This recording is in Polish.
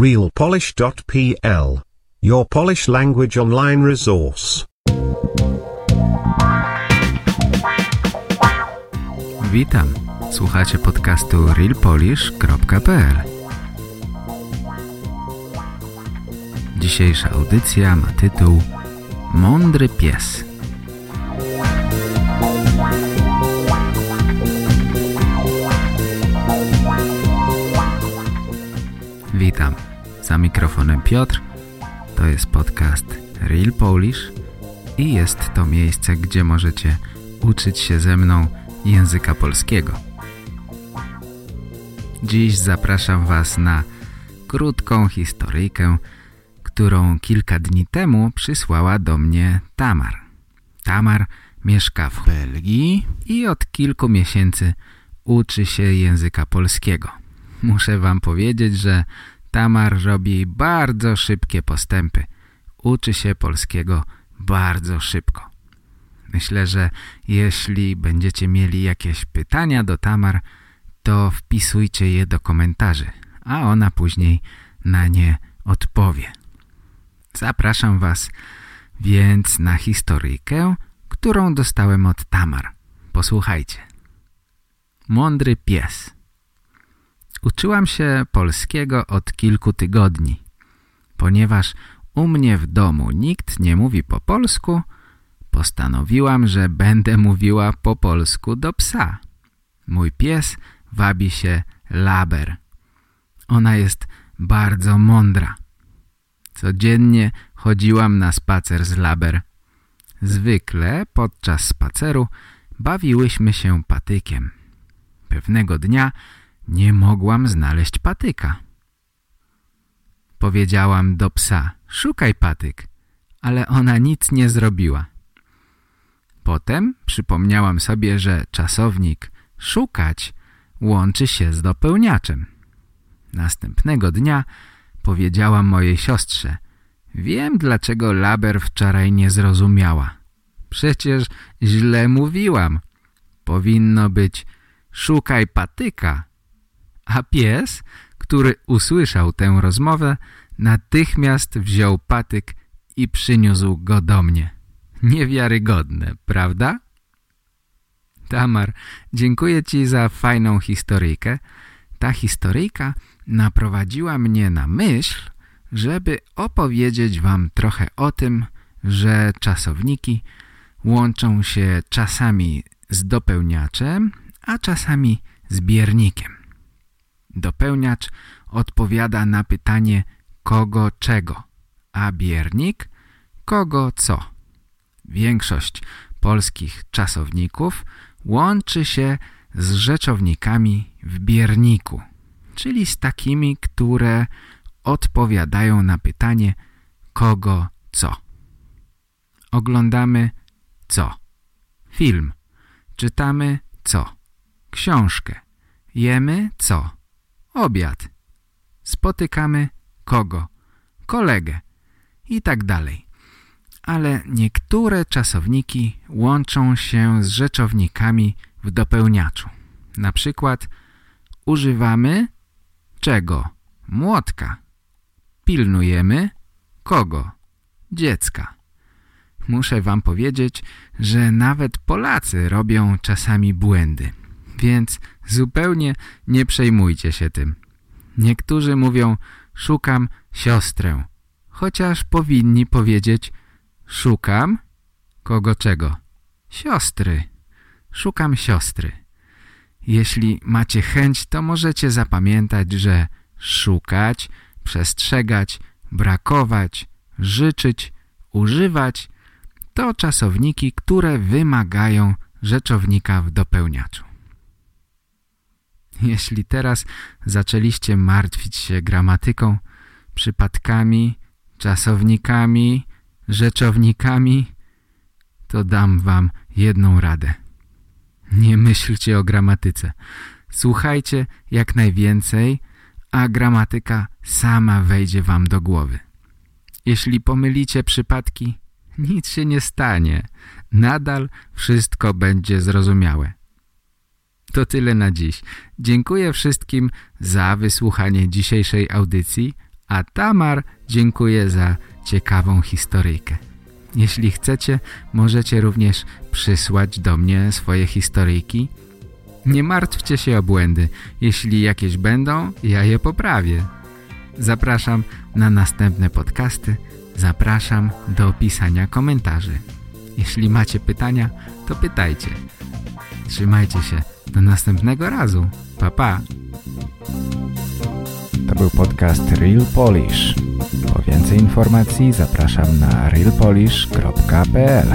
realpolish.pl. Your Polish language online resource. Witam. Słuchacie podcastu realpolish.pl. Dzisiejsza audycja ma tytuł Mądry pies. Witam. Za mikrofonem Piotr. To jest podcast Real Polish i jest to miejsce, gdzie możecie uczyć się ze mną języka polskiego. Dziś zapraszam Was na krótką historyjkę, którą kilka dni temu przysłała do mnie Tamar. Tamar mieszka w Belgii i od kilku miesięcy uczy się języka polskiego. Muszę Wam powiedzieć, że Tamar robi bardzo szybkie postępy. Uczy się polskiego bardzo szybko. Myślę, że jeśli będziecie mieli jakieś pytania do Tamar, to wpisujcie je do komentarzy, a ona później na nie odpowie. Zapraszam Was więc na historyjkę, którą dostałem od Tamar. Posłuchajcie. Mądry pies. Uczyłam się polskiego od kilku tygodni. Ponieważ u mnie w domu nikt nie mówi po polsku, postanowiłam, że będę mówiła po polsku do psa. Mój pies wabi się Laber. Ona jest bardzo mądra. Codziennie chodziłam na spacer z Laber. Zwykle podczas spaceru bawiłyśmy się patykiem. Pewnego dnia nie mogłam znaleźć patyka. Powiedziałam do psa, szukaj patyk, ale ona nic nie zrobiła. Potem przypomniałam sobie, że czasownik szukać łączy się z dopełniaczem. Następnego dnia powiedziałam mojej siostrze, wiem dlaczego Laber wczoraj nie zrozumiała. Przecież źle mówiłam. Powinno być szukaj patyka. A pies, który usłyszał tę rozmowę, natychmiast wziął patyk i przyniósł go do mnie. Niewiarygodne, prawda? Tamar, dziękuję Ci za fajną historyjkę. Ta historyjka naprowadziła mnie na myśl, żeby opowiedzieć Wam trochę o tym, że czasowniki łączą się czasami z dopełniaczem, a czasami z biernikiem. Dopełniacz odpowiada na pytanie kogo czego, a biernik kogo co. Większość polskich czasowników łączy się z rzeczownikami w bierniku, czyli z takimi, które odpowiadają na pytanie kogo co. Oglądamy co? Film. Czytamy co? Książkę. Jemy co? Obiad. Spotykamy kogo? Kolegę. I tak dalej. Ale niektóre czasowniki łączą się z rzeczownikami w dopełniaczu. Na przykład używamy czego? Młotka. Pilnujemy kogo? Dziecka. Muszę wam powiedzieć, że nawet Polacy robią czasami błędy, więc zupełnie nie przejmujcie się tym. Niektórzy mówią, szukam siostrę, chociaż powinni powiedzieć, szukam kogo czego? Siostry. Szukam siostry. Jeśli macie chęć, to możecie zapamiętać, że szukać, przestrzegać, brakować, życzyć, używać to czasowniki, które wymagają rzeczownika w dopełniaczu. Jeśli teraz zaczęliście martwić się gramatyką, przypadkami, czasownikami, rzeczownikami, to dam wam jedną radę. Nie myślcie o gramatyce. Słuchajcie jak najwięcej, a gramatyka sama wejdzie wam do głowy. Jeśli pomylicie przypadki, nic się nie stanie. Nadal wszystko będzie zrozumiałe. To tyle na dziś. Dziękuję wszystkim za wysłuchanie dzisiejszej audycji, a Tamar dziękuję za ciekawą historyjkę. Jeśli chcecie, możecie również przysłać do mnie swoje historyjki. Nie martwcie się o błędy. Jeśli jakieś będą, ja je poprawię. Zapraszam na następne podcasty. Zapraszam do pisania komentarzy. Jeśli macie pytania, to pytajcie. Trzymajcie się. Do następnego razu. Pa, pa. To był podcast Real Polish. Po więcej informacji zapraszam na realpolish.pl